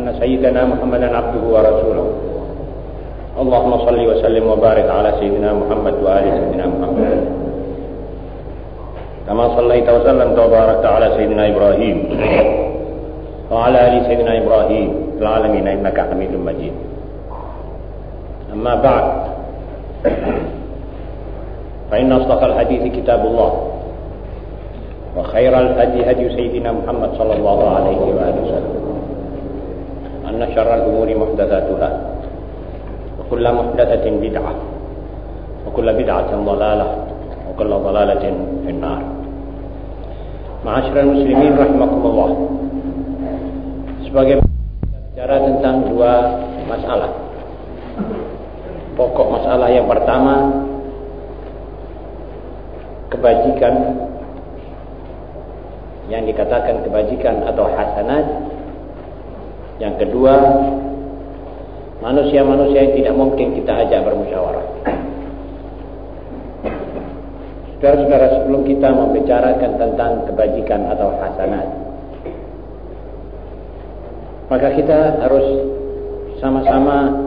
وأن سيدنا محمدا عبده ورسوله. اللهم صل وسلم وبارك على سيدنا محمد وآل سيدنا محمد. كما صليت وسلمت وباركت على سيدنا إبراهيم وعلى آل سيدنا إبراهيم في العالمين إنك حميد مجيد. أما بعد فإن أصدق الحديث كتاب الله وخير الهدي هدي سيدنا محمد صلى الله عليه وآله وسلم. أن شر الأمور محدثاتها وكل محدثة بدعة وكل بدعة ضلالة وكل ضلالة في النار معاشر المسلمين رحمكم الله sebagai bicara tentang dua masalah pokok masalah yang pertama kebajikan yang dikatakan kebajikan atau hasanat yang kedua, manusia-manusia yang tidak mungkin kita ajak bermusyawarah. Saudara-saudara, sebelum kita membicarakan tentang kebajikan atau hasanat, maka kita harus sama-sama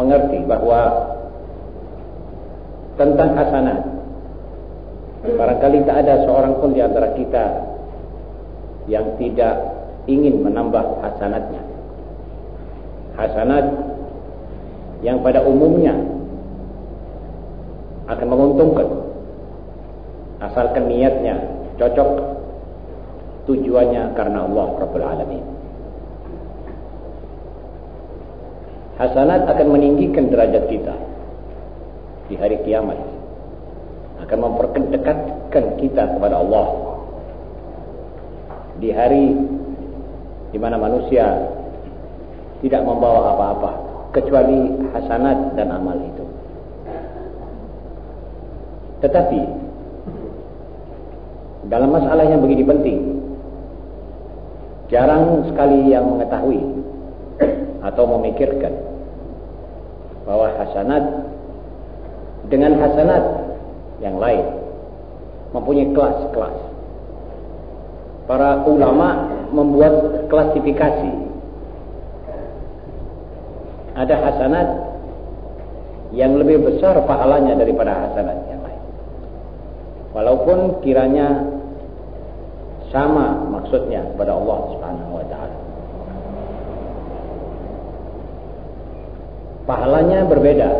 mengerti bahwa tentang hasanat, barangkali tak ada seorang pun di antara kita yang tidak ingin menambah hasanatnya. Hasanat yang pada umumnya akan menguntungkan asalkan niatnya cocok tujuannya karena Allah Rabbul Alamin. Hasanat akan meninggikan derajat kita di hari kiamat. Akan memperkendekatkan kita kepada Allah di hari di mana manusia tidak membawa apa-apa kecuali hasanat dan amal itu. Tetapi dalam masalah yang begini penting, jarang sekali yang mengetahui atau memikirkan bahwa hasanat dengan hasanat yang lain mempunyai kelas-kelas para ulama membuat klasifikasi. Ada hasanat yang lebih besar pahalanya daripada hasanat yang lain. Walaupun kiranya sama maksudnya kepada Allah Subhanahu wa taala. Pahalanya berbeda.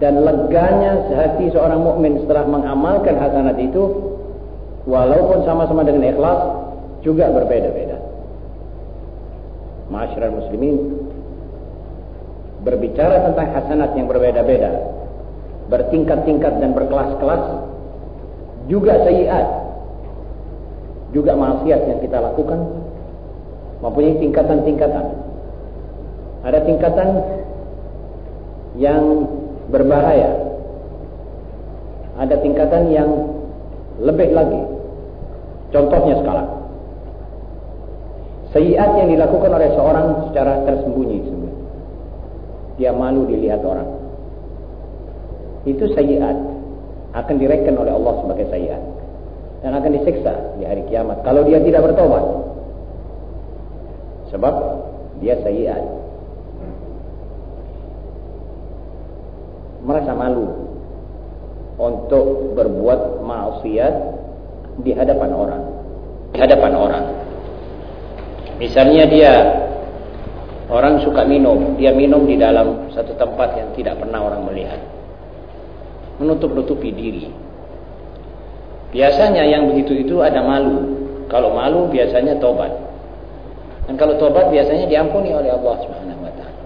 Dan leganya sehati seorang mukmin setelah mengamalkan hasanat itu walaupun sama-sama dengan ikhlas juga berbeda-beda. Masyarakat muslimin berbicara tentang hasanat yang berbeda-beda, bertingkat-tingkat dan berkelas-kelas, juga sayiat, juga maksiat yang kita lakukan mempunyai tingkatan-tingkatan. Ada tingkatan yang berbahaya. Ada tingkatan yang lebih lagi Contohnya sekarang. Sayiat yang dilakukan oleh seorang secara tersembunyi. Dia malu dilihat orang. Itu sayiat akan direken oleh Allah sebagai sayiat dan akan disiksa di hari kiamat kalau dia tidak bertobat. Sebab dia sayiat. Merasa malu untuk berbuat maksiat di hadapan orang. Di hadapan orang. Misalnya dia orang suka minum, dia minum di dalam satu tempat yang tidak pernah orang melihat. Menutup-nutupi diri. Biasanya yang begitu itu ada malu. Kalau malu biasanya tobat. Dan kalau tobat biasanya diampuni oleh Allah Subhanahu wa taala.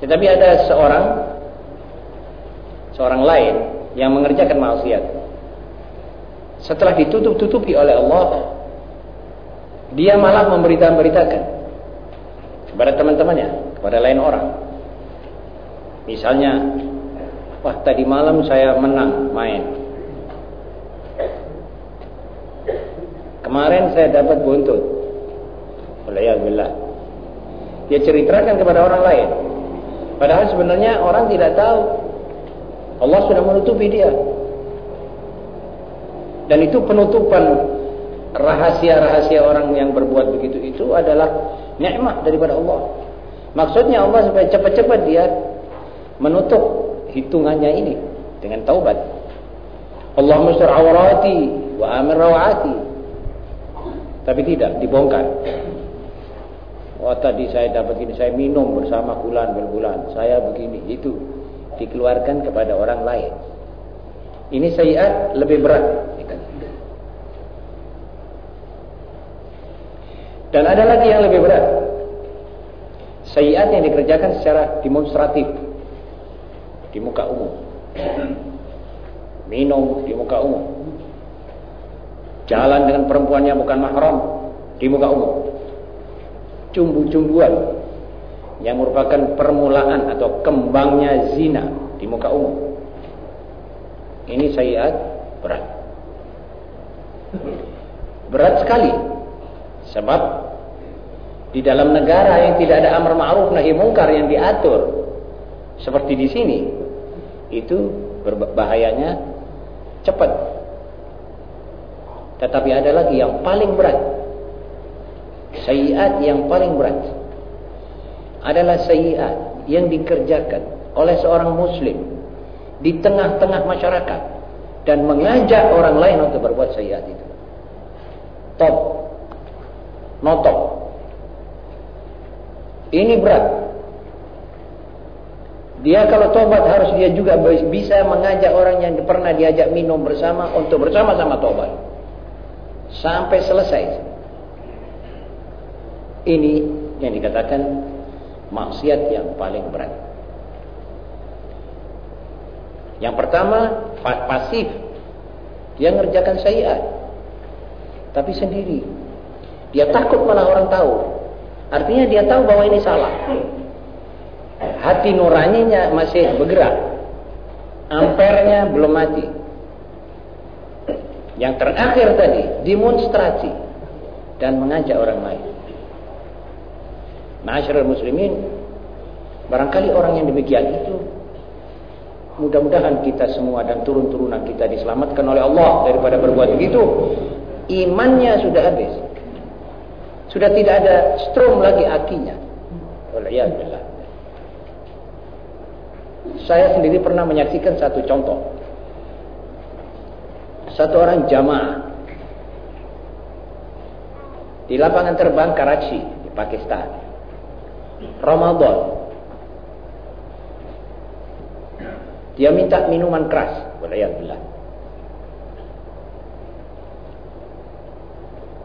Tetapi ada seorang seorang lain yang mengerjakan maksiat setelah ditutup-tutupi oleh Allah dia malah memberitakan kepada teman-temannya kepada lain orang. Misalnya wah tadi malam saya menang main. Kemarin saya dapat buntut. Alhamdulillah dia ceritakan kepada orang lain. Padahal sebenarnya orang tidak tahu. Allah sudah menutupi dia dan itu penutupan rahasia-rahasia orang yang berbuat begitu itu adalah nikmat daripada Allah. Maksudnya Allah supaya cepat-cepat dia menutup hitungannya ini dengan taubat. Allah mustar awrati wa amir rawati. Tapi tidak dibongkar. Wah tadi saya dapat ini, saya minum bersama bulan berbulan, saya begini, itu dikeluarkan kepada orang lain. Ini sayiat lebih berat Dan ada lagi yang lebih berat. Sayiat yang dikerjakan secara demonstratif di muka umum. Minum di muka umum. Jalan dengan perempuan yang bukan mahram di muka umum. Cumbu-cumbuan yang merupakan permulaan atau kembangnya zina di muka umum. Ini sayiat berat. Berat sekali Sebab di dalam negara yang tidak ada amar ma'ruf nahi mungkar yang diatur seperti di sini itu berbahayanya cepat. Tetapi ada lagi yang paling berat. Sayiat yang paling berat adalah sayiat yang dikerjakan oleh seorang muslim di tengah-tengah masyarakat dan mengajak orang lain untuk berbuat sayiat itu. Top notok. Ini berat. Dia kalau tobat harus dia juga bisa mengajak orang yang pernah diajak minum bersama untuk bersama-sama tobat. Sampai selesai. Ini yang dikatakan maksiat yang paling berat. Yang pertama pasif. Dia ngerjakan sayiat. Tapi sendiri. Dia takut malah orang tahu. Artinya dia tahu bahwa ini salah. Hati nuraninya masih bergerak. Ampernya belum mati. Yang terakhir tadi, demonstrasi dan mengajak orang lain. Masyarakat muslimin, barangkali orang yang demikian itu mudah-mudahan kita semua dan turun-turunan kita diselamatkan oleh Allah daripada berbuat begitu. Imannya sudah habis. Sudah tidak ada strom lagi akinya. Saya sendiri pernah menyaksikan satu contoh. Satu orang jamaah di lapangan terbang Karachi di Pakistan. Ramadan. Dia minta minuman keras. Waliyahillah.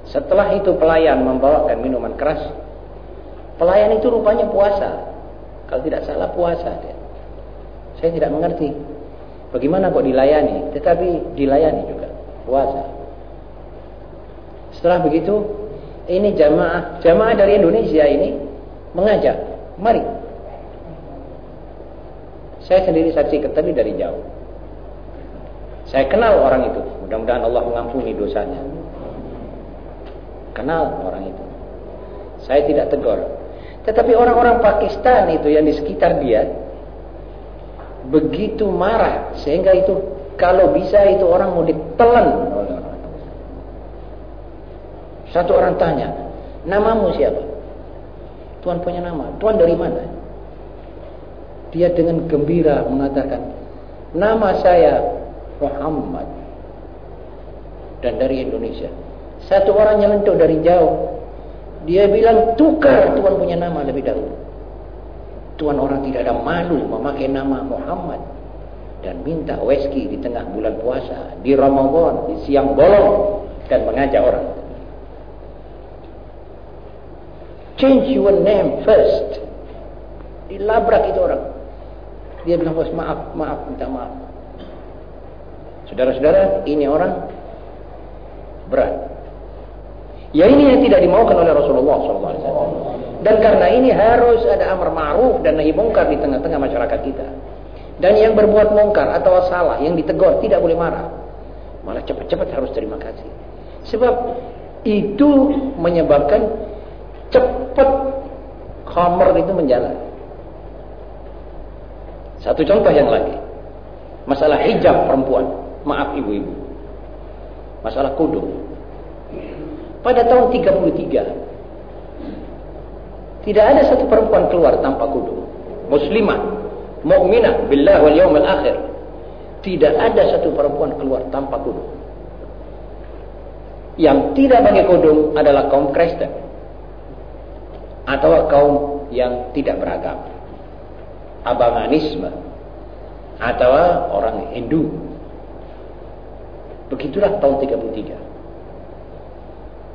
Setelah itu pelayan membawakan minuman keras. Pelayan itu rupanya puasa. Kalau tidak salah puasa dia. Saya tidak mengerti. Bagaimana kok dilayani? Tetapi dilayani juga. Puasa. Setelah begitu, ini jamaah jamaah dari Indonesia ini mengajak, mari. Saya sendiri saksikan tapi dari jauh. Saya kenal orang itu. Mudah-mudahan Allah mengampuni dosanya. Kenal orang itu. Saya tidak tegur. Tetapi orang-orang Pakistan itu yang di sekitar dia begitu marah sehingga itu kalau bisa itu orang mau ditelan. Satu orang tanya, namamu siapa? Tuhan punya nama. Tuhan dari mana? Dia dengan gembira mengatakan, nama saya Muhammad dan dari Indonesia. Satu orang yang lentuk dari jauh. Dia bilang tukar Tuhan punya nama lebih dahulu. Tuhan orang tidak ada malu memakai nama Muhammad. Dan minta whisky di tengah bulan puasa. Di Ramadan, di siang bolong. Dan mengajak orang. Change your name first. Dilabrak itu orang. Dia bilang, bos maaf, maaf, minta maaf. Saudara-saudara, ini orang Berat. Ya ini yang tidak dimaukan oleh Rasulullah SAW. Dan karena ini harus ada amar ma'ruf dan nahi mungkar di tengah-tengah masyarakat kita. Dan yang berbuat mungkar atau salah, yang ditegur tidak boleh marah. Malah cepat-cepat harus terima kasih. Sebab itu menyebabkan cepat khamr itu menjalan. Satu contoh yang lagi. Masalah hijab perempuan. Maaf ibu-ibu. Masalah kudung. Pada tahun 33 tidak ada satu perempuan keluar tanpa kudung. Muslimah, mukminah billah wal yaumil akhir. Tidak ada satu perempuan keluar tanpa kudung. Yang tidak pakai kudung adalah kaum Kristen atau kaum yang tidak beragama. Abanganisme atau orang Hindu. Begitulah tahun 33.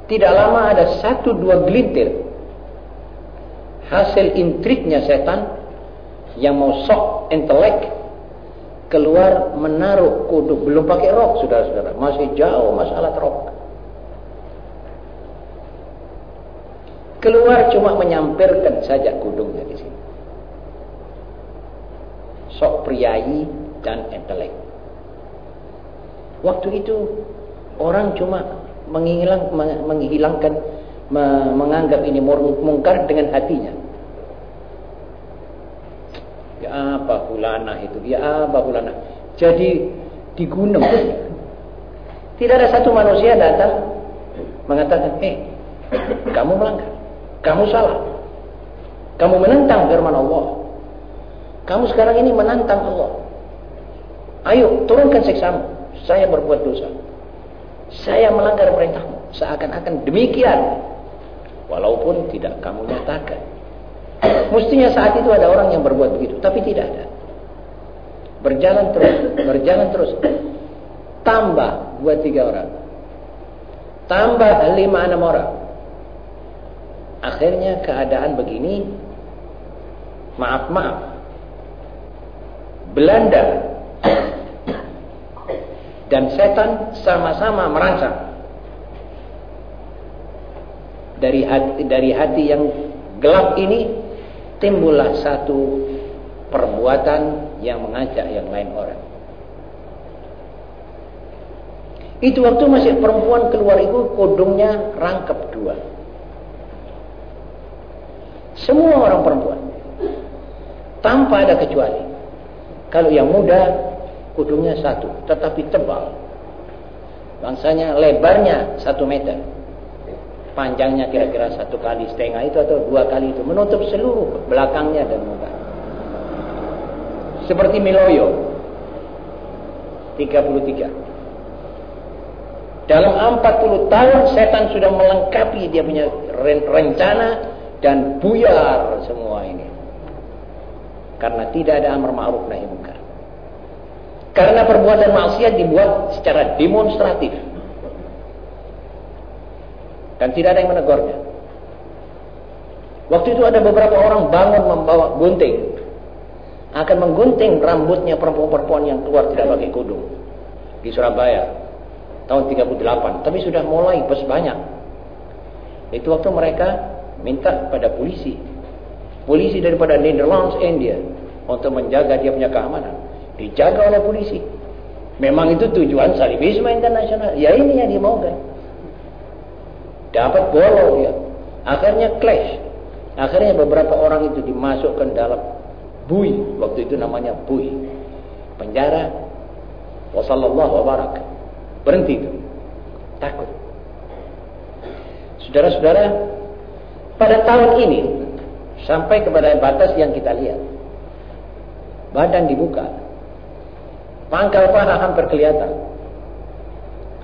Tidak lama ada satu dua gelintir hasil intriknya setan yang mau sok intelek keluar menaruh kuduk belum pakai rok saudara-saudara masih jauh masalah rok keluar cuma menyampirkan saja kudungnya di sini sok priayi dan intelek waktu itu orang cuma menghilang, menghilangkan menganggap ini mungkar dengan hatinya. Ya apa fulana itu? Ya apa fulana? Jadi di gunung tidak ada satu manusia datang mengatakan, "Eh, kamu melanggar. Kamu salah. Kamu menentang firman Allah. Kamu sekarang ini menantang Allah. Ayo, turunkan siksamu. Saya berbuat dosa. Saya melanggar perintahmu. Seakan-akan demikian Walaupun tidak kamu nyatakan. Mestinya saat itu ada orang yang berbuat begitu, tapi tidak ada. Berjalan terus, berjalan terus. Tambah dua tiga orang. Tambah lima enam orang. Akhirnya keadaan begini. Maaf maaf. Belanda dan setan sama-sama merangsang dari hati, dari hati yang gelap ini timbullah satu perbuatan yang mengajak yang lain orang. Itu waktu masih perempuan keluar itu kodongnya rangkap dua. Semua orang perempuan. Tanpa ada kecuali. Kalau yang muda kodongnya satu. Tetapi tebal. Bangsanya lebarnya satu meter. Panjangnya kira-kira satu kali setengah itu atau dua kali itu. Menutup seluruh belakangnya dan muka. Seperti Miloyo. 33 dalam 40 tahun setan sudah melengkapi dia punya rencana dan buyar semua ini karena tidak ada amar ma'ruf nahi munkar karena perbuatan maksiat dibuat secara demonstratif dan tidak ada yang menegurnya. Waktu itu ada beberapa orang bangun membawa gunting. Akan menggunting rambutnya perempuan-perempuan yang keluar tidak pakai kudung. Di Surabaya. Tahun 38. Tapi sudah mulai bos banyak. Itu waktu mereka minta pada polisi. Polisi daripada Netherlands, India. Untuk menjaga dia punya keamanan. Dijaga oleh polisi. Memang itu tujuan salibisme internasional. Ya ini yang dimaukan. Dapat bolong dia. Akhirnya clash. Akhirnya beberapa orang itu dimasukkan dalam bui. Waktu itu namanya bui. Penjara. Wasallallahu wabarak berhenti itu. Takut. Saudara-saudara pada tahun ini sampai kepada batas yang kita lihat badan dibuka. Pangkal paha hampir kelihatan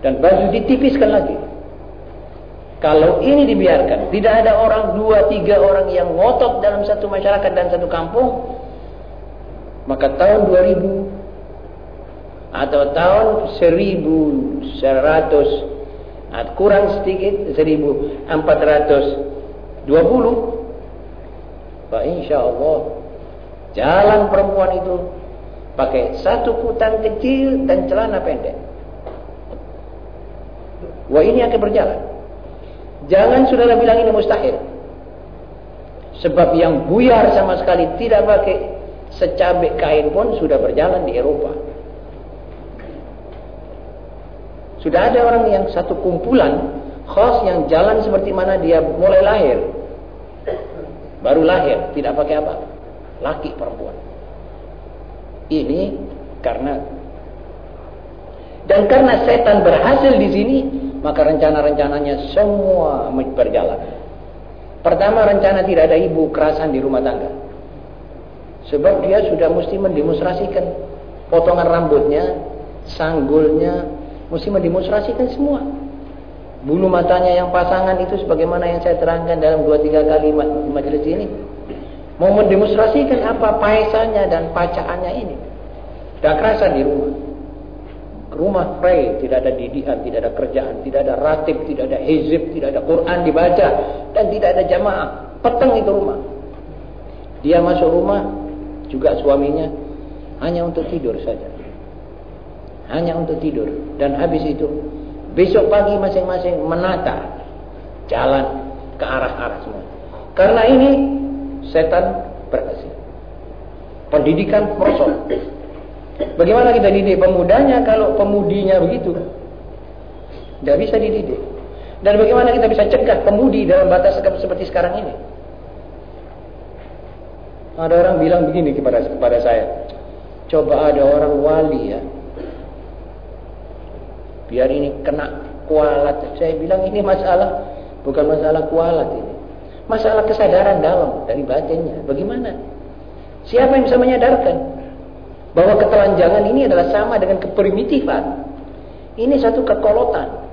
dan baju ditipiskan lagi. Kalau ini dibiarkan, tidak ada orang dua tiga orang yang ngotot dalam satu masyarakat dan satu kampung, maka tahun 2000 atau tahun 1100 atau kurang sedikit 1420 Pak insya Allah jalan perempuan itu pakai satu kutang kecil dan celana pendek Wah ini akan berjalan. Jangan saudara bilang ini mustahil. Sebab yang buyar sama sekali tidak pakai secabik kain pun sudah berjalan di Eropa. Sudah ada orang yang satu kumpulan khos yang jalan seperti mana dia mulai lahir. Baru lahir, tidak pakai apa. Laki perempuan. Ini karena dan karena setan berhasil di sini, maka rencana-rencananya semua berjalan. Pertama rencana tidak ada ibu kerasan di rumah tangga. Sebab dia sudah mesti mendemonstrasikan potongan rambutnya, sanggulnya, mesti mendemonstrasikan semua. Bulu matanya yang pasangan itu sebagaimana yang saya terangkan dalam dua tiga kali majelis ini. Mau mendemonstrasikan apa paesannya dan pacaannya ini. Tidak kerasa di rumah. Rumah pray, tidak ada didikan, tidak ada kerjaan, tidak ada ratib, tidak ada hizib, tidak ada Quran dibaca, dan tidak ada jamaah. Peteng itu rumah. Dia masuk rumah, juga suaminya, hanya untuk tidur saja hanya untuk tidur dan habis itu besok pagi masing-masing menata jalan ke arah-arah semua. Karena ini setan berhasil. Pendidikan merosot. Bagaimana kita didik pemudanya kalau pemudinya begitu? Tidak bisa dididik. Dan bagaimana kita bisa cegah pemudi dalam batas seperti sekarang ini? Ada orang bilang begini kepada kepada saya, coba ada orang wali ya, biar ini kena kualat. Saya bilang ini masalah bukan masalah kualat ini. Masalah kesadaran dalam dari batinnya. Bagaimana? Siapa yang bisa menyadarkan bahwa ketelanjangan ini adalah sama dengan keprimitifan? Ini satu kekolotan.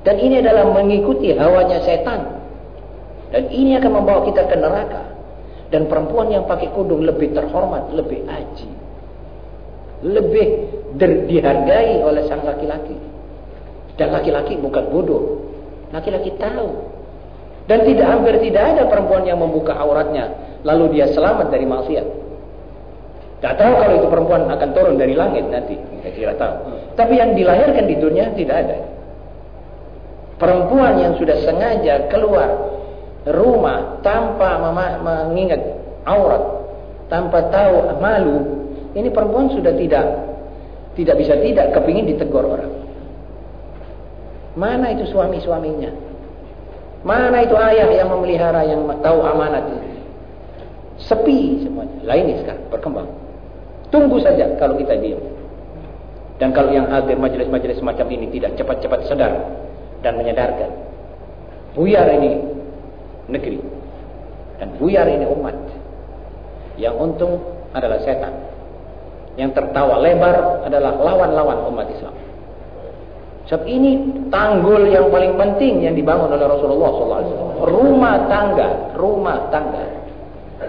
Dan ini adalah mengikuti hawanya setan. Dan ini akan membawa kita ke neraka. Dan perempuan yang pakai kudung lebih terhormat, lebih aji. Lebih dihargai oleh sang laki-laki. Dan laki-laki bukan bodoh. Laki-laki tahu. Dan tidak hampir tidak ada perempuan yang membuka auratnya. Lalu dia selamat dari maksiat. Tidak tahu kalau itu perempuan akan turun dari langit nanti. Tidak tahu. Tapi yang dilahirkan di dunia tidak ada. Perempuan yang sudah sengaja keluar rumah tanpa mengingat aurat. Tanpa tahu malu. Ini perempuan sudah tidak tidak bisa tidak kepingin ditegur orang. Mana itu suami-suaminya? Mana itu ayah yang memelihara yang tahu amanat itu? Sepi semuanya. Lain sekarang berkembang. Tunggu saja kalau kita diam. Dan kalau yang hadir majelis-majelis semacam ini tidak cepat-cepat sadar dan menyadarkan. Buyar ini negeri. Dan buyar ini umat. Yang untung adalah setan. Yang tertawa lebar adalah lawan-lawan umat Islam. Sebab ini tanggul yang paling penting yang dibangun oleh Rasulullah SAW. Rumah tangga, rumah tangga.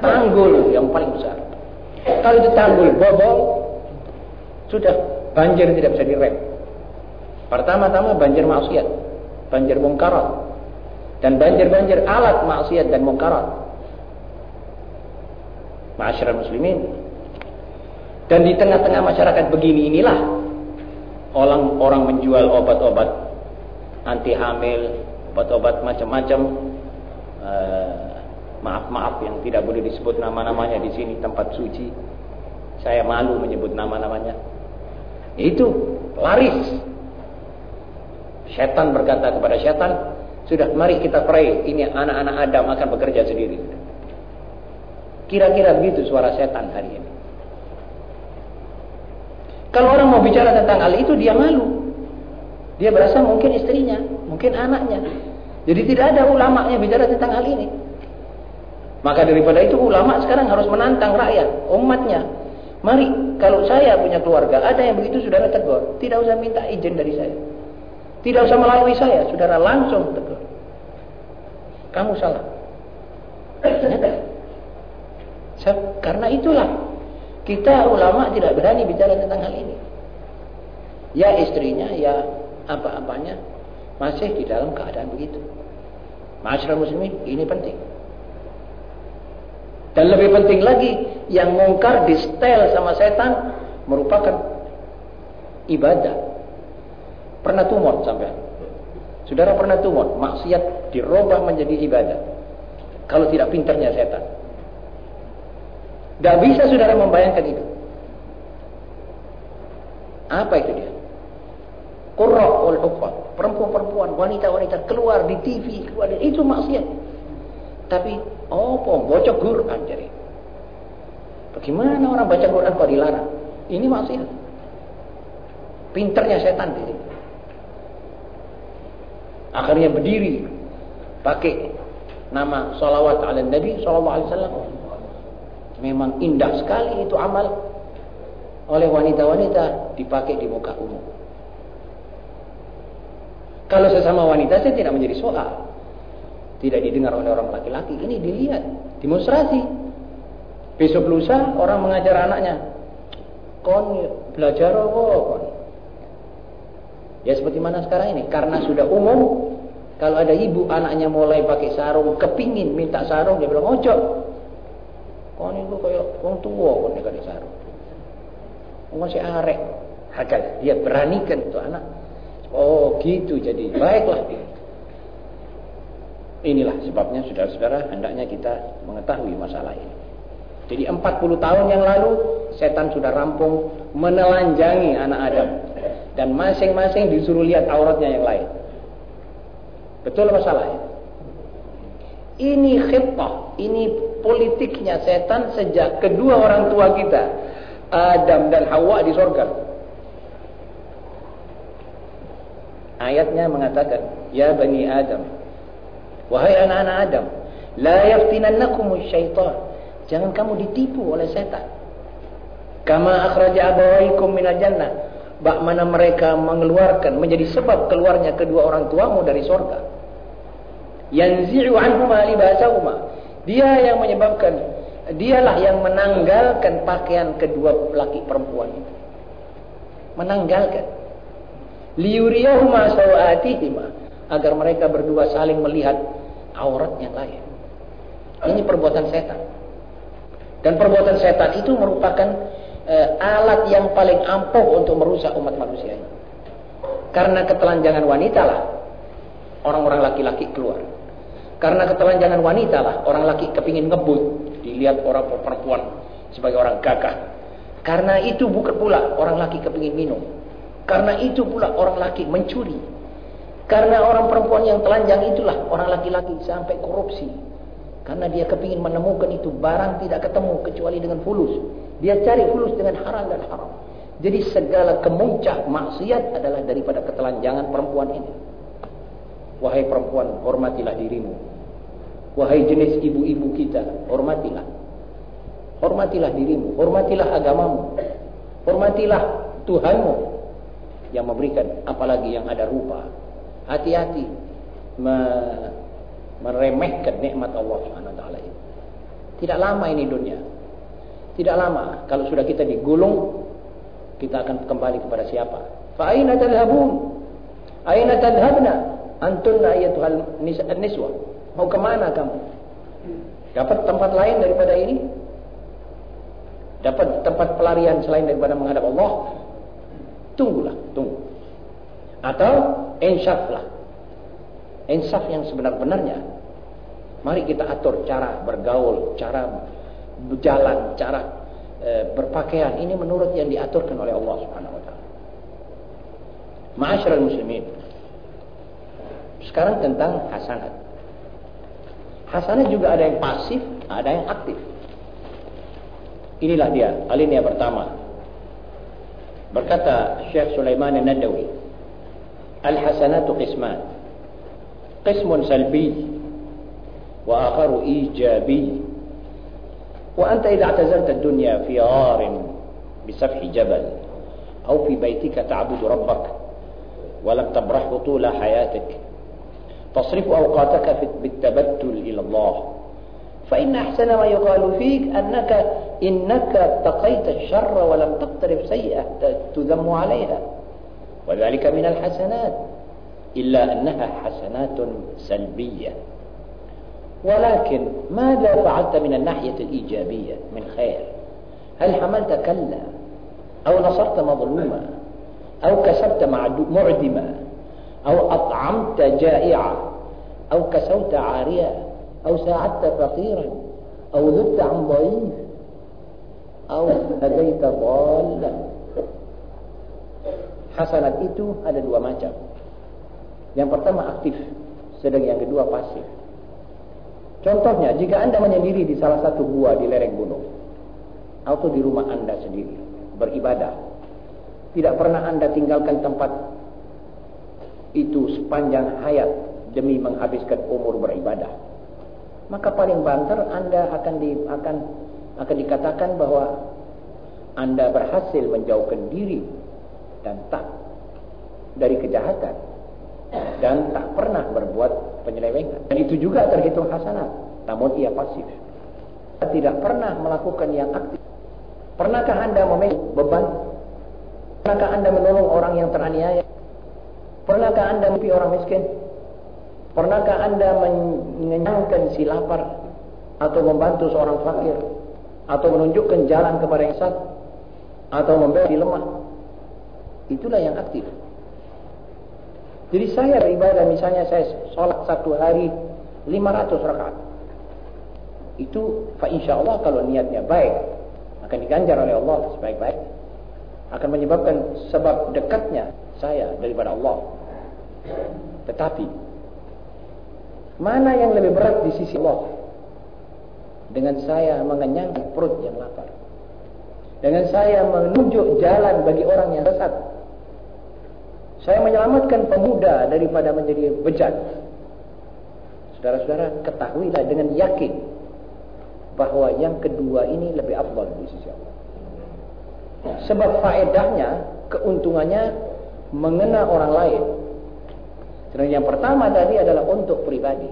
Tanggul yang paling besar. Kalau itu tanggul bobol, sudah banjir tidak bisa direm. Pertama-tama banjir maksiat, banjir mungkarat, dan banjir-banjir alat maksiat dan mungkarat. Masyarakat muslimin. Dan di tengah-tengah masyarakat begini inilah orang orang menjual obat-obat anti hamil, obat-obat macam-macam. Uh, maaf-maaf yang tidak boleh disebut nama-namanya di sini tempat suci. Saya malu menyebut nama-namanya. Itu laris. Setan berkata kepada setan, sudah mari kita pray, ini anak-anak Adam akan bekerja sendiri. Kira-kira begitu suara setan hari ini. Kalau orang mau bicara tentang hal itu dia malu. Dia berasa mungkin istrinya, mungkin anaknya. Jadi tidak ada ulamanya bicara tentang hal ini. Maka daripada itu ulama sekarang harus menantang rakyat, umatnya. Mari, kalau saya punya keluarga, ada yang begitu saudara tegur. Tidak usah minta izin dari saya. Tidak usah melalui saya, saudara langsung tegur. Kamu salah. Karena itulah kita ulama tidak berani bicara tentang hal ini. Ya istrinya, ya apa-apanya masih di dalam keadaan begitu. Masyarakat muslimin ini penting. Dan lebih penting lagi yang mungkar di setel sama setan merupakan ibadah. Pernah tumor sampai Saudara pernah tunggu maksiat dirubah menjadi ibadah. Kalau tidak pintarnya setan. Tidak bisa saudara membayangkan itu. Apa itu dia? Qurra wal Perempuan-perempuan, wanita-wanita keluar di TV, keluar di, itu maksiat. Tapi oh, bocok Quran jadi. Bagaimana orang baca Quran kok dilarang? Ini maksiat. Pinternya setan di sini. Akhirnya berdiri pakai nama salawat ala Nabi sallallahu alaihi wasallam. Memang indah sekali itu amal oleh wanita-wanita dipakai di muka umum. Kalau sesama wanita saya tidak menjadi soal. Tidak didengar oleh orang laki-laki. Ini dilihat, demonstrasi. Besok lusa orang mengajar anaknya. Kon belajar apa kon? Ya seperti mana sekarang ini. Karena sudah umum. Kalau ada ibu anaknya mulai pakai sarung. Kepingin minta sarung. Dia bilang ojo. Kon itu kayak orang tua kon dikasih sarung. Masih arek. Hakal. Dia beranikan itu anak. Oh gitu jadi. Baiklah. Inilah sebabnya saudara-saudara hendaknya kita mengetahui masalah ini. Jadi 40 tahun yang lalu setan sudah rampung menelanjangi anak Adam dan masing-masing disuruh lihat auratnya yang lain. Betul masalahnya. Ini khitah, ini politiknya setan sejak kedua orang tua kita, Adam dan Hawa di sorga. Ayatnya mengatakan, Ya Bani Adam, Wahai anak-anak Adam, La yaftinannakumus syaitan. Jangan kamu ditipu oleh setan. Kama akhraja abawaikum minal jannah bak mana mereka mengeluarkan menjadi sebab keluarnya kedua orang tuamu dari sorga yanzi'u anhuma libasahuma. Dia yang menyebabkan dialah yang menanggalkan pakaian kedua laki perempuan itu. Menanggalkan. Liyuriyahuma sawatihima. Agar mereka berdua saling melihat aurat yang lain. Ini perbuatan setan. Dan perbuatan setan itu merupakan eh, alat yang paling ampuh untuk merusak umat manusia ini. Karena ketelanjangan wanita lah. Orang-orang laki-laki keluar. Karena ketelanjangan wanita lah orang laki kepingin ngebut dilihat orang perempuan sebagai orang gagah. Karena itu bukan pula orang laki kepingin minum. Karena itu pula orang laki mencuri. Karena orang perempuan yang telanjang itulah orang laki-laki sampai korupsi. Karena dia kepingin menemukan itu barang tidak ketemu kecuali dengan fulus. Dia cari fulus dengan haram dan haram. Jadi segala kemuncak maksiat adalah daripada ketelanjangan perempuan ini. Wahai perempuan, hormatilah dirimu. Wahai jenis ibu-ibu kita, hormatilah. Hormatilah dirimu, hormatilah agamamu. Hormatilah Tuhanmu yang memberikan apalagi yang ada rupa. Hati-hati meremehkan nikmat Allah Subhanahu taala. Tidak lama ini dunia. Tidak lama kalau sudah kita digulung kita akan kembali kepada siapa? Fa aina tadhhabun? Aina tadhhabna? Antunna ayyatuhal niswa. Mau ke mana kamu? Dapat tempat lain daripada ini? Dapat tempat pelarian selain daripada menghadap Allah? Tunggulah, tunggu. Atau insaflah. Insaf yang sebenar-benarnya. Mari kita atur cara bergaul, cara berjalan, cara e, berpakaian ini menurut yang diaturkan oleh Allah Subhanahu wa taala. Ma'asyiral muslimin. Sekarang tentang hasanat. Hasanah juga ada yang pasif, ada yang aktif. Inilah dia alinea pertama. Berkata Syekh Sulaiman An-Nadawi, "Al-hasanatu qisman. Qismun salbi wa akharu ijabi. Wa anta ida atazalta dunya fi gharin bisafhi jabal aw fi baytika ta'budu rabbak wa lam tula hayatik." تصرف أوقاتك بالتبتل إلى الله. فإن أحسن ما يقال فيك أنك إنك اتقيت الشر ولم تقترف سيئة تذم عليها. وذلك من الحسنات إلا أنها حسنات سلبية. ولكن ماذا فعلت من الناحية الإيجابية؟ من خير. هل حملت كلا؟ أو نصرت مظلوما؟ أو كسبت معدما؟ أو أطعمت جائعا أو كسوت عاريا أو ساعدت فقيرا أو ذبت عن ضعيف أو هديت ضالا Hasanat itu ada dua macam. Yang pertama aktif, sedang yang kedua pasif. Contohnya, jika Anda menyendiri di salah satu gua di lereng gunung, atau di rumah Anda sendiri, beribadah, tidak pernah Anda tinggalkan tempat itu sepanjang hayat demi menghabiskan umur beribadah. Maka paling banter Anda akan di, akan akan dikatakan bahwa Anda berhasil menjauhkan diri dan tak dari kejahatan dan tak pernah berbuat penyelewengan. Dan itu juga terhitung hasanat, namun ia pasif. Tidak pernah melakukan yang aktif. Pernahkah Anda memegang beban? Pernahkah Anda menolong orang yang teraniaya? Pernahkah Anda memimpi orang miskin? Pernahkah anda mengenyangkan si lapar atau membantu seorang fakir atau menunjukkan jalan kepada yang satu atau membela si lemah? Itulah yang aktif. Jadi saya beribadah misalnya saya sholat satu hari 500 rakaat. Itu fa insya Allah kalau niatnya baik akan diganjar oleh Allah sebaik-baik. Akan menyebabkan sebab dekatnya saya daripada Allah. Tetapi Mana yang lebih berat di sisi Allah? Dengan saya mengenyang perut yang lapar. Dengan saya menunjuk jalan bagi orang yang sesat. Saya menyelamatkan pemuda daripada menjadi bejat. Saudara-saudara, ketahuilah dengan yakin bahwa yang kedua ini lebih afdal di sisi Allah. Sebab faedahnya, keuntungannya mengena orang lain dan yang pertama tadi adalah untuk pribadi.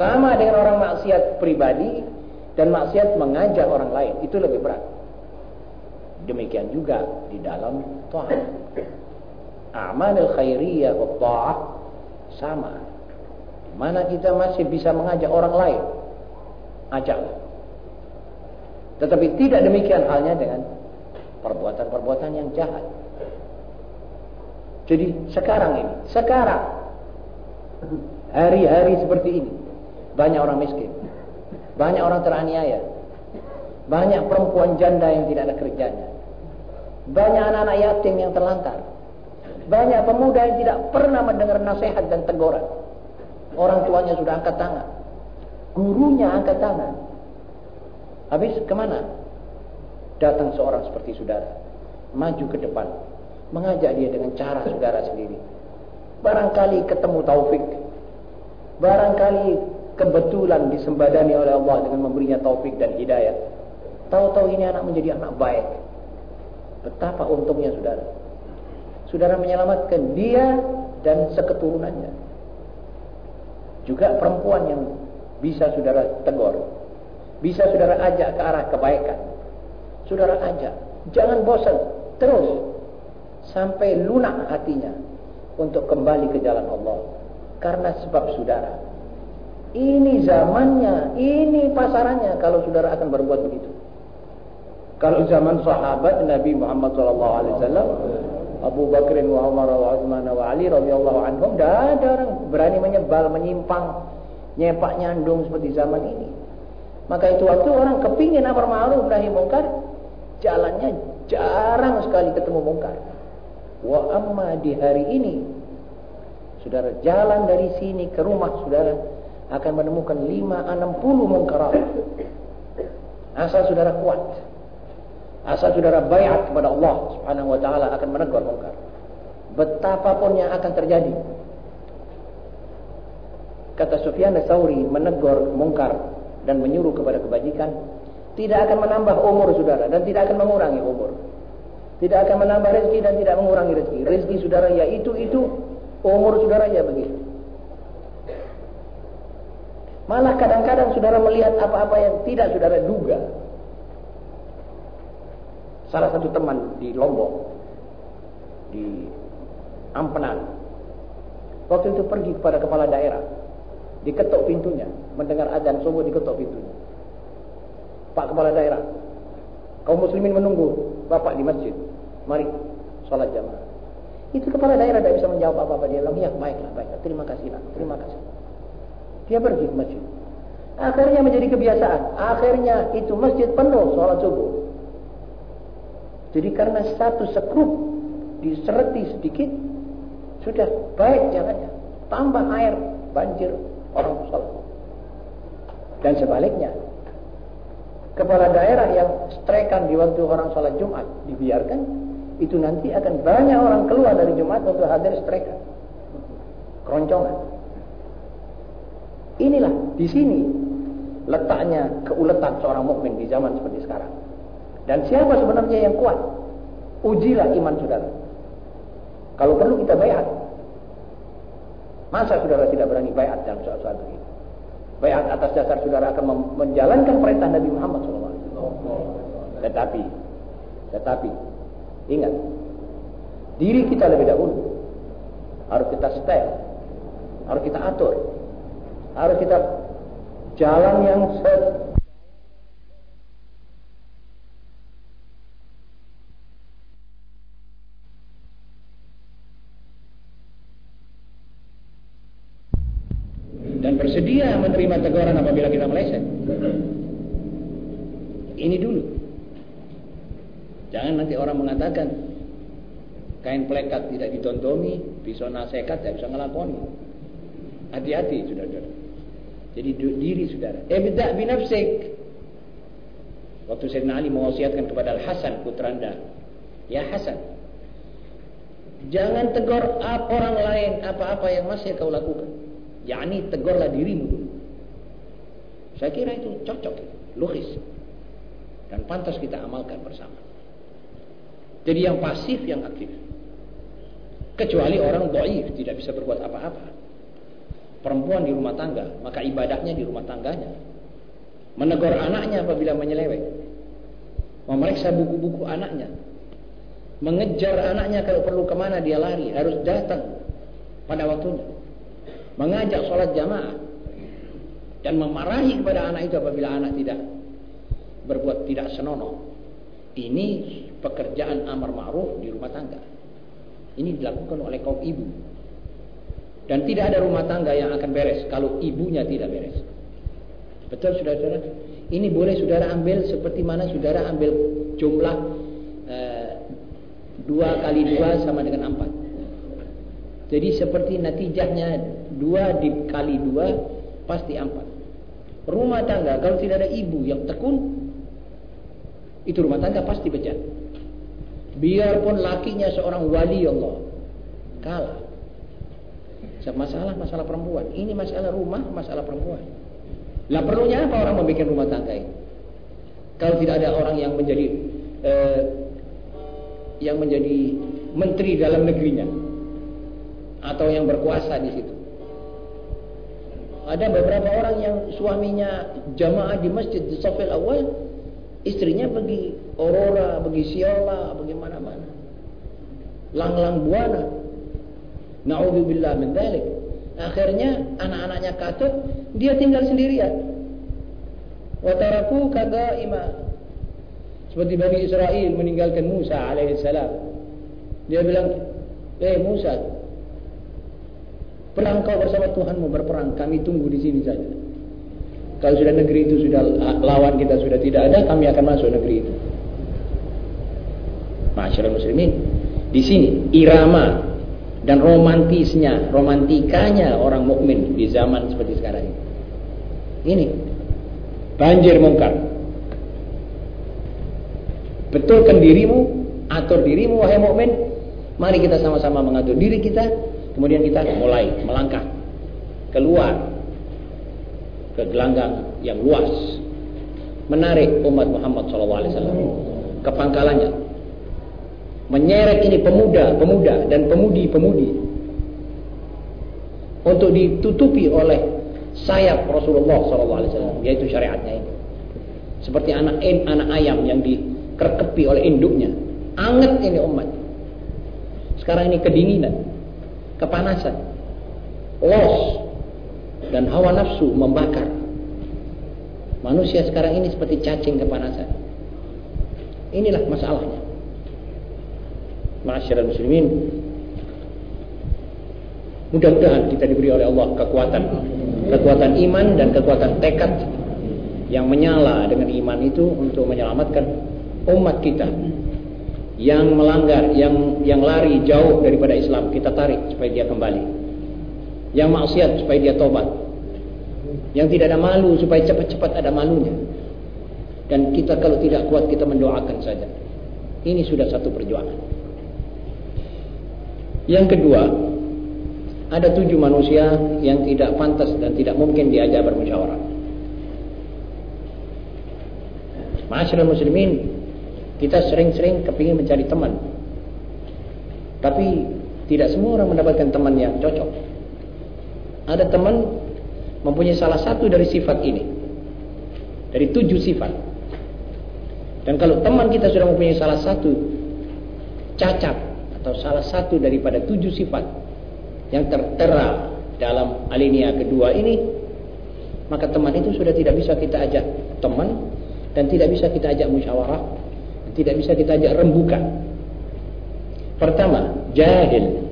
Sama dengan orang maksiat pribadi dan maksiat mengajak orang lain. Itu lebih berat. Demikian juga di dalam ta'at. Amalul khairiyah wa ta'at sama. Mana kita masih bisa mengajak orang lain. Ajaklah. Tetapi tidak demikian halnya dengan perbuatan-perbuatan yang jahat. Jadi sekarang ini, sekarang. Hari-hari seperti ini. Banyak orang miskin, banyak orang teraniaya, banyak perempuan janda yang tidak ada kerjanya, banyak anak-anak yatim yang terlantar, banyak pemuda yang tidak pernah mendengar nasihat dan teguran. Orang tuanya sudah angkat tangan, gurunya angkat tangan. Habis ke mana? Datang seorang seperti saudara, maju ke depan, mengajak dia dengan cara saudara sendiri. Barangkali ketemu taufik. Barangkali kebetulan disembadani oleh Allah dengan memberinya taufik dan hidayah. Tahu-tahu ini anak menjadi anak baik. Betapa untungnya saudara. Saudara menyelamatkan dia dan seketurunannya. Juga perempuan yang bisa saudara tegur. Bisa saudara ajak ke arah kebaikan. Saudara ajak. Jangan bosan. Terus sampai lunak hatinya untuk kembali ke jalan Allah. Karena sebab saudara ini zamannya ini pasarannya kalau saudara akan berbuat begitu. Kalau zaman sahabat Nabi Muhammad SAW Abu Bakar wa Umar wa Uthman wa Ali radhiyallahu anhum dah ada orang berani menyebal menyimpang nyepak nyandung seperti zaman ini. Maka itu waktu orang kepingin amar ma'ruf nahi mungkar jalannya jarang sekali ketemu mungkar Wa amma di hari ini Saudara jalan dari sini ke rumah saudara akan menemukan lima enam puluh mungkarat. Asal saudara kuat. Asal saudara bayat kepada Allah Subhanahu wa taala akan menegur mungkar. Betapapun yang akan terjadi. Kata Sufyan Tsauri menegur mungkar dan menyuruh kepada kebajikan tidak akan menambah umur saudara dan tidak akan mengurangi umur. Tidak akan menambah rezeki dan tidak mengurangi rezeki. Rezeki saudara ya itu itu, umur saudara ya begitu. Malah kadang-kadang saudara melihat apa-apa yang tidak saudara duga. Salah satu teman di Lombok, di Ampenan, waktu itu pergi kepada kepala daerah, diketok pintunya, mendengar azan subuh diketok pintunya. Pak kepala daerah, kaum muslimin menunggu bapak di masjid. Mari sholat jamaah. Itu kepala daerah tidak bisa menjawab apa-apa. Dia bilang, ya baiklah, baiklah. Terima kasih, lah, Terima kasih. Dia pergi ke masjid. Akhirnya menjadi kebiasaan. Akhirnya itu masjid penuh sholat subuh. Jadi karena satu sekrup disereti sedikit, sudah baik jalannya. Tambah air, banjir orang sholat. Dan sebaliknya, kepala daerah yang strekan di waktu orang sholat Jumat dibiarkan, itu nanti akan banyak orang keluar dari Jumat untuk hadir strekan. Keroncongan. Inilah di sini letaknya keuletan seorang mukmin di zaman seperti sekarang. Dan siapa sebenarnya yang kuat? Ujilah iman saudara. Kalau perlu kita bayar. Masa saudara tidak berani bayar dalam soal-soal begini? Bayar atas dasar saudara akan menjalankan perintah Nabi Muhammad SAW. Tetapi, tetapi, ingat, diri kita lebih dahulu. Harus kita setel, harus kita atur, harus kita jalan yang set. Dan bersedia menerima teguran apabila kita meleset. Ini dulu. Jangan nanti orang mengatakan kain plekat tidak ditontomi, pisau nasekat tidak bisa ngelakoni. Hati-hati, saudara-saudara. Jadi diri saudara. Ibda binafsik. Waktu Sayyidina Ali mewasiatkan kepada Al-Hasan putranda. Ya Hasan. Jangan tegur orang lain apa-apa yang masih kau lakukan. yakni tegurlah dirimu dulu. Saya kira itu cocok, logis. Dan pantas kita amalkan bersama. Jadi yang pasif, yang aktif. Kecuali orang doif, tidak bisa berbuat apa-apa perempuan di rumah tangga, maka ibadahnya di rumah tangganya. Menegur anaknya apabila menyeleweng. Memeriksa buku-buku anaknya. Mengejar anaknya kalau perlu ke mana dia lari. Harus datang pada waktunya. Mengajak sholat jamaah. Dan memarahi kepada anak itu apabila anak tidak berbuat tidak senonoh. Ini pekerjaan amar ma'ruf di rumah tangga. Ini dilakukan oleh kaum ibu. Dan tidak ada rumah tangga yang akan beres kalau ibunya tidak beres. Betul saudara-saudara? Ini boleh saudara ambil seperti mana saudara ambil jumlah eh, dua kali dua sama dengan empat. Jadi seperti natijahnya dua dikali dua pasti empat. Rumah tangga kalau tidak ada ibu yang tekun, itu rumah tangga pasti pecah. Biarpun lakinya seorang wali Allah, kalah. Masalah masalah perempuan. Ini masalah rumah, masalah perempuan. Lah perlunya apa orang membuat rumah tangga ini? Kalau tidak ada orang yang menjadi eh, yang menjadi menteri dalam negerinya atau yang berkuasa di situ. Ada beberapa orang yang suaminya jamaah di masjid di safil awal, istrinya pergi Aurora, pergi Siala, pergi mana-mana. Lang-lang buana, Na'udzubillah min dzalik. Akhirnya anak-anaknya katut, dia tinggal sendirian. Wa taraku ima. Seperti Bani Israel meninggalkan Musa alaihissalam. Dia bilang, "Eh Musa, perang kau bersama Tuhanmu berperang, kami tunggu di sini saja." Kalau sudah negeri itu sudah lawan kita sudah tidak ada, kami akan masuk negeri itu. Masyarakat muslimin, di sini irama dan romantisnya, romantikanya orang mukmin di zaman seperti sekarang ini. Ini banjir mungkar. Betulkan dirimu, atur dirimu wahai mukmin. Mari kita sama-sama mengatur diri kita, kemudian kita mulai melangkah keluar ke gelanggang yang luas, menarik umat Muhammad SAW ke pangkalannya, menyeret ini pemuda-pemuda dan pemudi-pemudi untuk ditutupi oleh sayap Rasulullah SAW yaitu syariatnya ini. Seperti anak anak ayam yang dikerkepi oleh induknya. Anget ini umat. Sekarang ini kedinginan kepanasan los dan hawa nafsu membakar. Manusia sekarang ini seperti cacing kepanasan. Inilah masalahnya Masyarakat muslimin Mudah-mudahan kita diberi oleh Allah kekuatan kekuatan iman dan kekuatan tekad yang menyala dengan iman itu untuk menyelamatkan umat kita yang melanggar, yang yang lari jauh daripada Islam kita tarik supaya dia kembali. Yang maksiat supaya dia tobat. Yang tidak ada malu supaya cepat-cepat ada malunya. Dan kita kalau tidak kuat kita mendoakan saja. Ini sudah satu perjuangan. Yang kedua, ada tujuh manusia yang tidak pantas dan tidak mungkin diajak bermusyawarah. Masyarakat muslimin, kita sering-sering kepingin mencari teman. Tapi tidak semua orang mendapatkan teman yang cocok. Ada teman mempunyai salah satu dari sifat ini. Dari tujuh sifat. Dan kalau teman kita sudah mempunyai salah satu cacat atau salah satu daripada tujuh sifat yang tertera dalam alinea kedua ini, maka teman itu sudah tidak bisa kita ajak teman dan tidak bisa kita ajak musyawarah, tidak bisa kita ajak rembukan. Pertama, jahil.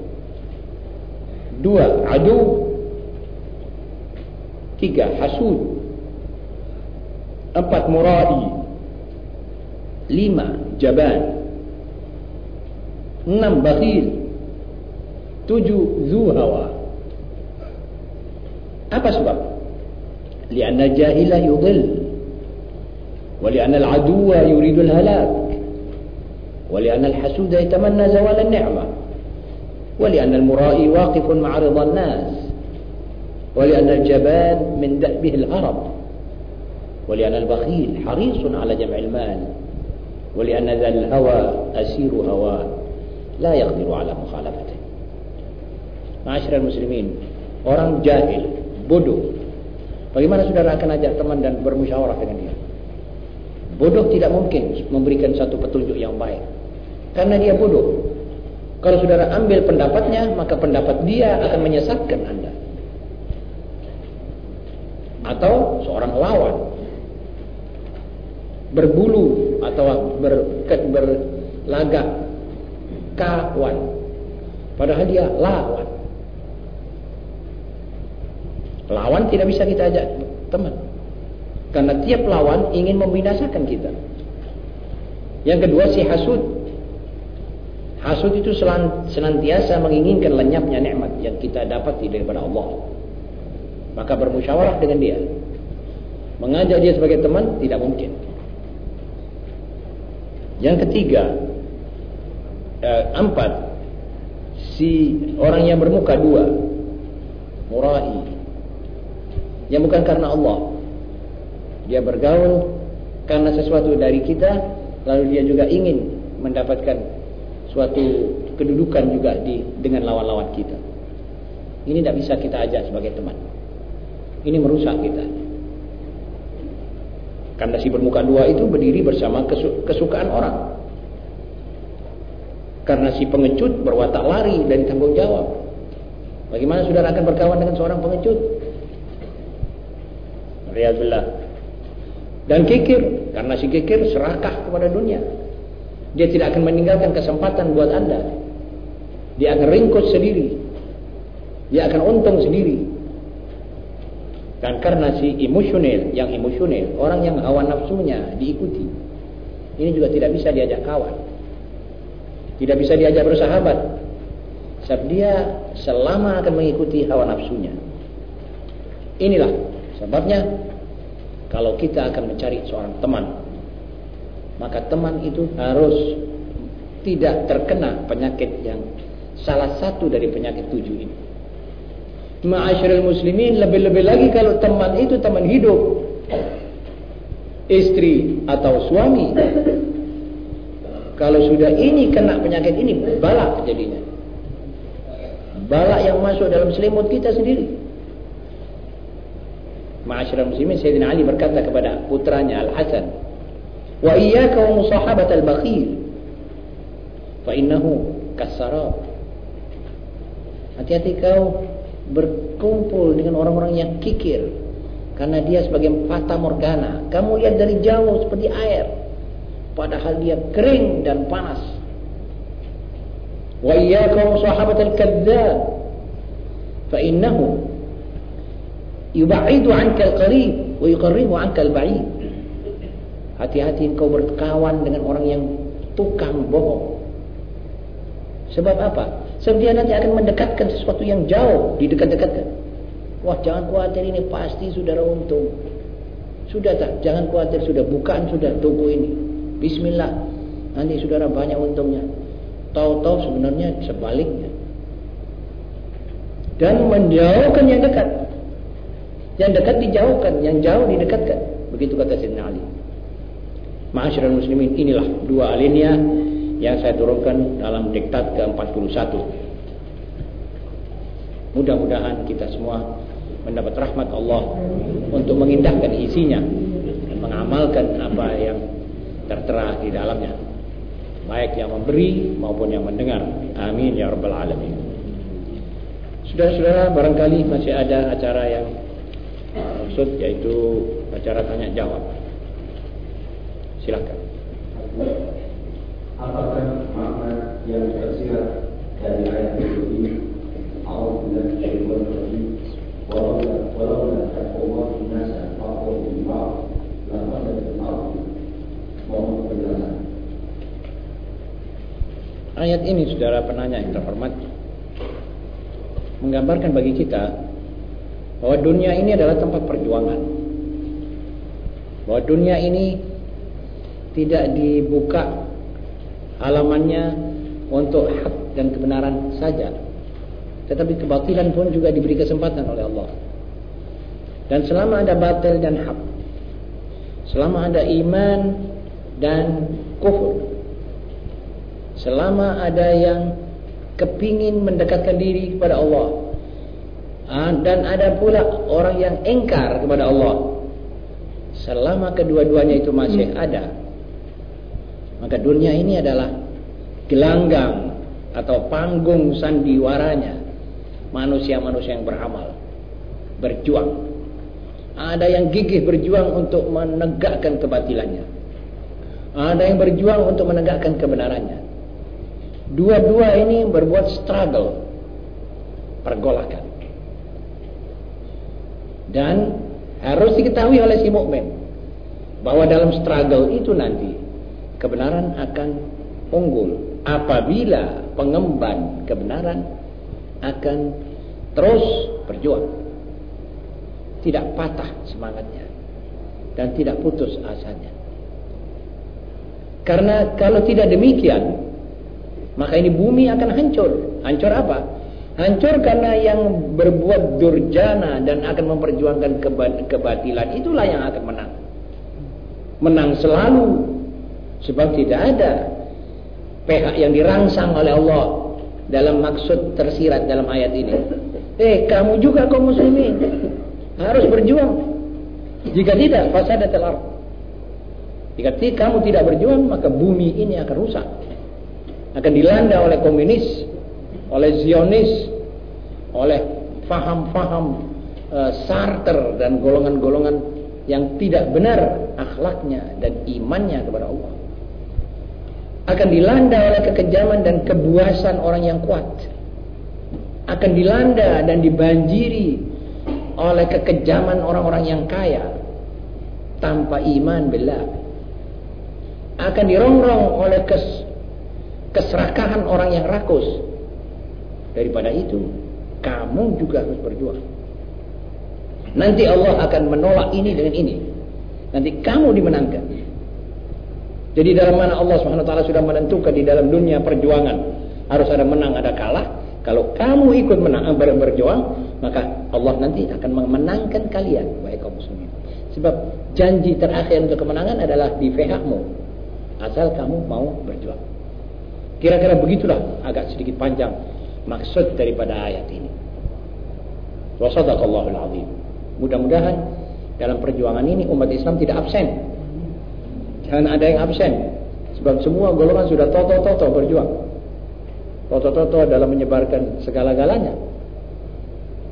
Dua, adu. Tiga, hasud. Empat, murai. Lima, jaban. Enam, bakhil. Tujuh, zu hawa. Apa sebab? Lianna jahilah yudhil. Walianna al-aduwa yuridul halak. ولأن الحسود يتمنى زوال النعمة ولأن المرائي واقف مع رضا الناس ولأن الجبان من دأبه الهرب ولأن البخيل حريص على جمع المال ولأن ذا الهوى أسير هواه لا يقدر على مخالفته Masyarakat muslimin Orang jahil, bodoh Bagaimana saudara akan ajak teman dan bermusyawarah dengan dia Bodoh tidak mungkin memberikan satu petunjuk yang baik Karena dia bodoh Kalau saudara ambil pendapatnya Maka pendapat dia akan menyesatkan anda Atau seorang lawan Berbulu Atau berket berlagak Kawan Padahal dia lawan Lawan tidak bisa kita ajak teman. Karena tiap lawan ingin membinasakan kita. Yang kedua si hasud. Hasud itu senantiasa menginginkan lenyapnya nikmat yang kita dapat daripada Allah. Maka bermusyawarah dengan dia. Mengajak dia sebagai teman tidak mungkin. Yang ketiga, eh, empat, si orang yang bermuka dua, murai, yang bukan karena Allah. Dia bergaul karena sesuatu dari kita, lalu dia juga ingin mendapatkan suatu kedudukan juga di dengan lawan-lawan kita. Ini tidak bisa kita ajak sebagai teman. Ini merusak kita. Karena si bermuka dua itu berdiri bersama kesukaan orang. Karena si pengecut berwatak lari dari tanggung jawab. Bagaimana saudara akan berkawan dengan seorang pengecut? Riyadullah. Dan kikir, karena si kikir serakah kepada dunia. Dia tidak akan meninggalkan kesempatan buat anda. Dia akan ringkut sendiri. Dia akan untung sendiri. Dan karena si emosional, yang emosional, orang yang hawa nafsunya diikuti. Ini juga tidak bisa diajak kawan. Tidak bisa diajak bersahabat. Sebab dia selama akan mengikuti hawa nafsunya. Inilah Sebabnya kalau kita akan mencari seorang teman, maka teman itu harus tidak terkena penyakit yang salah satu dari penyakit tujuh ini. Ma'asyiral muslimin lebih-lebih lagi kalau teman itu teman hidup istri atau suami kalau sudah ini kena penyakit ini balak jadinya balak yang masuk dalam selimut kita sendiri Ma'asyiral muslimin Sayyidina Ali berkata kepada putranya Al-Hasan, "Wa iyyaka wa musahabat al-bakhil fa innahu kasarab." Hati-hati kau berkumpul dengan orang-orang yang kikir karena dia sebagai fata morgana. Kamu lihat dari jauh seperti air padahal dia kering dan panas. Wa iyyakum sahabatal kadzdzab fa innahu yub'idu 'anka al-qarib wa yuqarribu 'anka al-ba'id. Hati-hati engkau berkawan dengan orang yang tukang bohong. Sebab apa? Sebab dia nanti akan mendekatkan sesuatu yang jauh, didekat-dekatkan. Wah, jangan khawatir ini pasti saudara untung. Sudah tak? Jangan khawatir sudah bukaan sudah toko ini bismillah nanti saudara banyak untungnya tahu-tahu sebenarnya sebaliknya dan menjauhkan yang dekat. Yang dekat dijauhkan, yang jauh didekatkan. Begitu kata Sayyidina Ali. Ma'asyiral muslimin, inilah dua alinea yang saya turunkan dalam diktat ke-41. Mudah-mudahan kita semua mendapat rahmat Allah untuk mengindahkan isinya dan mengamalkan apa yang tertera di dalamnya. Baik yang memberi maupun yang mendengar. Amin ya rabbal alamin. Saudara-saudara barangkali masih ada acara yang maksud yaitu acara tanya jawab. Silakan. Apakah makna yang tersirat dari ayat ini? Minasyaitonir rajim. Walau walau Ayat ini saudara penanya yang terhormat menggambarkan bagi kita bahwa dunia ini adalah tempat perjuangan. Bahwa dunia ini tidak dibuka halamannya untuk hak dan kebenaran saja. Tetapi kebatilan pun juga diberi kesempatan oleh Allah. Dan selama ada batil dan hak, selama ada iman dan kufur, selama ada yang kepingin mendekatkan diri kepada Allah. Ah, dan ada pula orang yang engkar kepada Allah. Selama kedua-duanya itu masih ada maka dunia ini adalah gelanggang atau panggung sandiwaranya manusia-manusia yang beramal berjuang. Ada yang gigih berjuang untuk menegakkan kebatilannya. Ada yang berjuang untuk menegakkan kebenarannya Dua-dua ini berbuat struggle. Pergolakan. Dan harus diketahui oleh si mukmin bahwa dalam struggle itu nanti kebenaran akan unggul apabila pengemban kebenaran akan terus berjuang tidak patah semangatnya dan tidak putus asanya karena kalau tidak demikian maka ini bumi akan hancur. Hancur apa? Hancur karena yang berbuat durjana dan akan memperjuangkan kebatilan itulah yang akan menang. Menang selalu. Sebab tidak ada pihak yang dirangsang oleh Allah dalam maksud tersirat dalam ayat ini. Eh, kamu juga kaum muslimin harus berjuang. Jika tidak, fasadat al Jika kamu tidak berjuang, maka bumi ini akan rusak akan dilanda oleh komunis, oleh Zionis, oleh faham-faham uh, Sarter dan golongan-golongan yang tidak benar akhlaknya dan imannya kepada Allah. Akan dilanda oleh kekejaman dan kebuasan orang yang kuat. Akan dilanda dan dibanjiri oleh kekejaman orang-orang yang kaya tanpa iman bila akan dirongrong oleh kes keserakahan orang yang rakus. Daripada itu, kamu juga harus berjuang. Nanti Allah akan menolak ini dengan ini. Nanti kamu dimenangkan. Jadi dalam mana Allah SWT sudah menentukan di dalam dunia perjuangan harus ada menang, ada kalah. Kalau kamu ikut menang ber berjuang, maka Allah nanti akan memenangkan kalian, baik kaum muslimin. Sebab janji terakhir untuk kemenangan adalah di pihakmu. Asal kamu mau berjuang. Kira-kira begitulah agak sedikit panjang maksud daripada ayat ini. Wasadaqallahul azim. Mudah-mudahan dalam perjuangan ini umat Islam tidak absen. Jangan ada yang absen. Sebab semua golongan sudah toto-toto berjuang. Toto-toto dalam menyebarkan segala-galanya.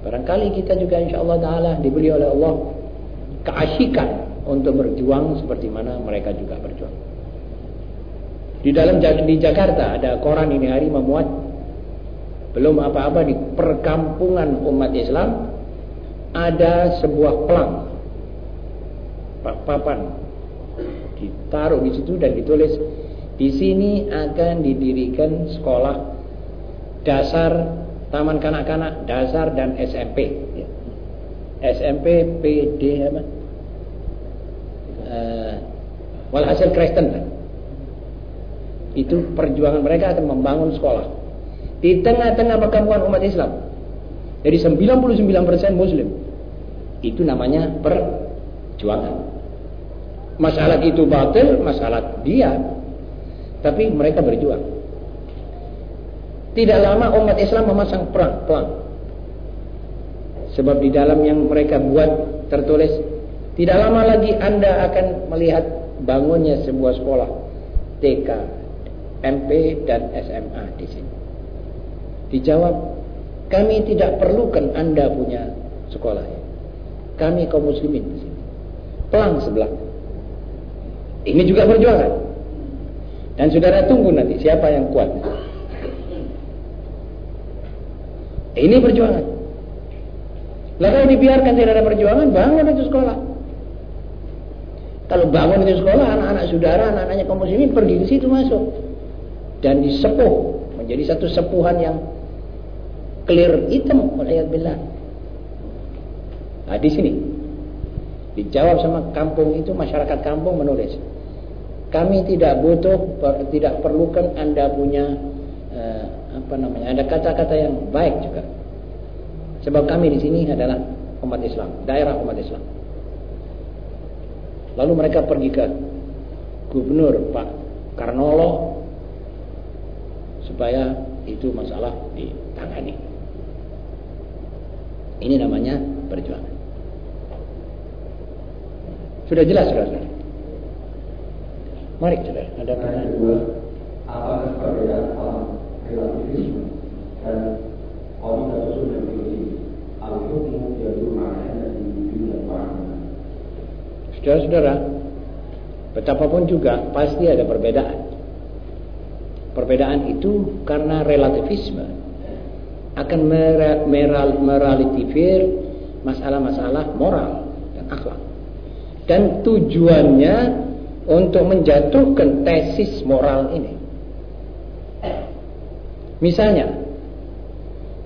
Barangkali kita juga insya Allah Ta'ala diberi oleh Allah keasyikan untuk berjuang seperti mana mereka juga berjuang. Di dalam di Jakarta ada koran ini hari memuat. Belum apa-apa di perkampungan umat Islam ada sebuah pelang papan. Ditaruh di situ dan ditulis di sini akan didirikan sekolah dasar taman kanak-kanak dasar dan SMP ya. SMP PD apa? Uh, walhasil Kristen itu perjuangan mereka akan membangun sekolah di tengah-tengah perkampungan umat Islam. Jadi 99% muslim. Itu namanya perjuangan. Masalah itu batil, masalah dia. Tapi mereka berjuang. Tidak lama umat Islam memasang perang-perang. Sebab di dalam yang mereka buat tertulis tidak lama lagi Anda akan melihat bangunnya sebuah sekolah TK, MP dan SMA di sini. Dijawab, kami tidak perlukan Anda punya sekolah. Kami kaum muslimin di sini. Pelang sebelah. Ini juga perjuangan. Dan saudara tunggu nanti siapa yang kuat. Ini perjuangan. Lalu dibiarkan tidak ada perjuangan, bangun itu sekolah. Kalau bangun itu sekolah, anak-anak saudara, anak-anaknya kaum muslimin pergi ke situ masuk. Dan disepuh menjadi satu sepuhan yang clear hitam bilang. Nah, di sini. Dijawab sama kampung itu masyarakat kampung menulis. Kami tidak butuh tidak perlukan anda punya eh, apa namanya ada kata-kata yang baik juga. Sebab kami di sini adalah umat Islam daerah umat Islam. Lalu mereka pergi ke gubernur Pak Karnolo supaya itu masalah ditangani ini namanya perjuangan. Sudah jelas, saudara? Mari, saudara. Ada pertanyaan. Apakah perbedaan alam relativisme dan al-hukmu yaitu maknanya di dunia? Saudara-saudara, betapapun juga pasti ada perbedaan. Perbedaan itu karena relativisme akan merelativir masalah-masalah moral dan akhlak. Dan tujuannya untuk menjatuhkan tesis moral ini. Misalnya,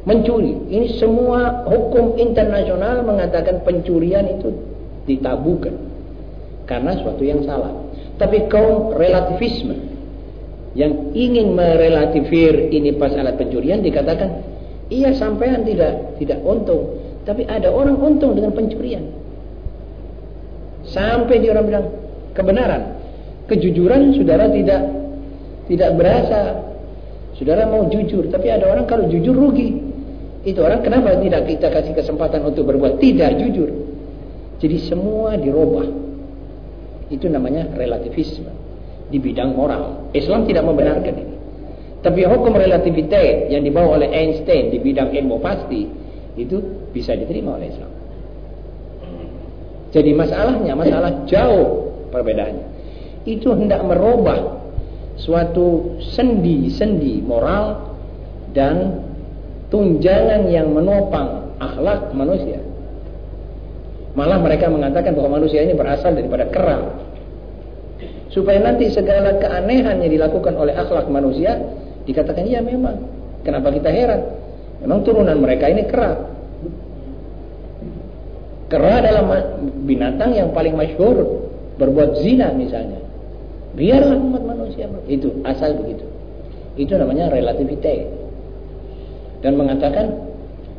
mencuri. Ini semua hukum internasional mengatakan pencurian itu ditabukan. Karena suatu yang salah. Tapi kaum relativisme yang ingin merelativir ini pas alat pencurian dikatakan Iya sampean tidak tidak untung, tapi ada orang untung dengan pencurian. Sampai dia orang bilang kebenaran, kejujuran saudara tidak tidak berasa. Saudara mau jujur, tapi ada orang kalau jujur rugi. Itu orang kenapa tidak kita kasih kesempatan untuk berbuat tidak jujur? Jadi semua dirubah. Itu namanya relativisme di bidang moral. Islam tidak membenarkan ini. Tapi hukum relativitas yang dibawa oleh Einstein di bidang ilmu pasti itu bisa diterima oleh Islam. Jadi masalahnya masalah jauh perbedaannya. Itu hendak merubah suatu sendi-sendi moral dan tunjangan yang menopang akhlak manusia. Malah mereka mengatakan bahwa manusia ini berasal daripada kera. Supaya nanti segala keanehan yang dilakukan oleh akhlak manusia Dikatakan iya memang. Kenapa kita heran? Memang turunan mereka ini kera. Kera adalah binatang yang paling masyhur berbuat zina misalnya. Biarlah umat manusia itu asal begitu. Itu namanya relativitas. Dan mengatakan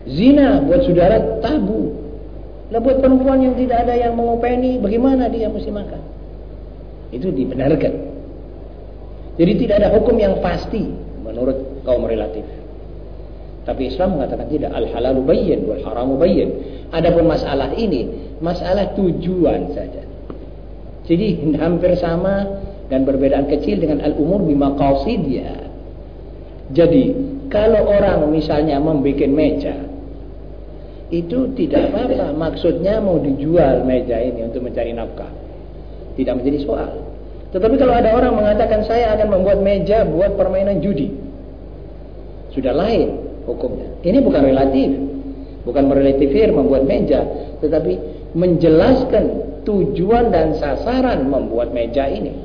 zina buat saudara tabu. Lah buat perempuan yang tidak ada yang mengopeni, bagaimana dia mesti makan? Itu dibenarkan. Jadi tidak ada hukum yang pasti menurut kaum relatif. Tapi Islam mengatakan tidak al halalu bayyin wal haramu bayyin. Adapun masalah ini masalah tujuan saja. Jadi hampir sama dan perbedaan kecil dengan al umur bima qasidiyah. Jadi kalau orang misalnya membuat meja itu tidak apa-apa. Maksudnya mau dijual meja ini untuk mencari nafkah. Tidak menjadi soal. Tetapi kalau ada orang mengatakan saya akan membuat meja buat permainan judi. Sudah lain. hukumnya. Ini bukan relatif, bukan merelatifir membuat meja, tetapi menjelaskan tujuan dan sasaran membuat meja ini.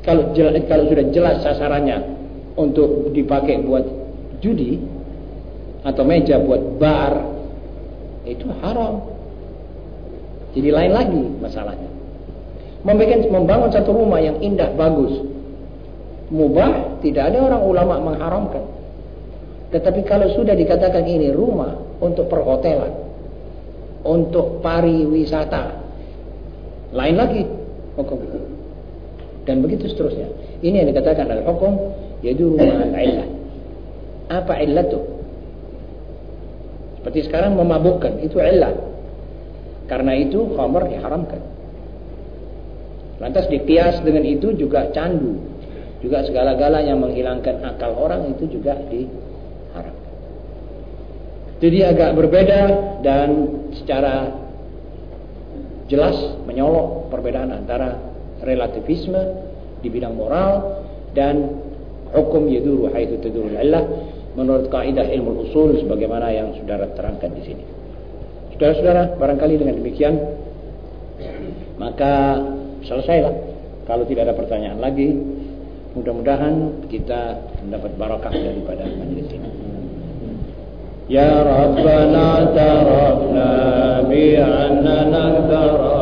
Kalau jelas, kalau sudah jelas sasarannya untuk dipakai buat judi atau meja buat bar itu haram. Jadi lain lagi masalahnya. Membangun satu rumah yang indah bagus. Mubah tidak ada orang ulama mengharamkan. Tetapi kalau sudah dikatakan ini rumah untuk perhotelan untuk pariwisata lain lagi hukum. Dan begitu seterusnya. Ini yang dikatakan dalam hukum yaitu rumah al-illah. Apa illah itu seperti sekarang memabukkan itu illah. Karena itu khamar diharamkan lantas dikias dengan itu juga candu juga segala-gala yang menghilangkan akal orang itu juga diharapkan. Jadi agak berbeda dan secara jelas menyolok perbedaan antara relativisme di bidang moral dan hukum yaduru haitsu tadurul illah menurut kaidah ilmu usul sebagaimana yang saudara terangkan di sini. Saudara-saudara, barangkali dengan demikian maka selesailah. Kalau tidak ada pertanyaan lagi, Mudah-mudahan kita mendapat barakah daripada majlis ini. Ya Rabbana tarafna bi annana tarafna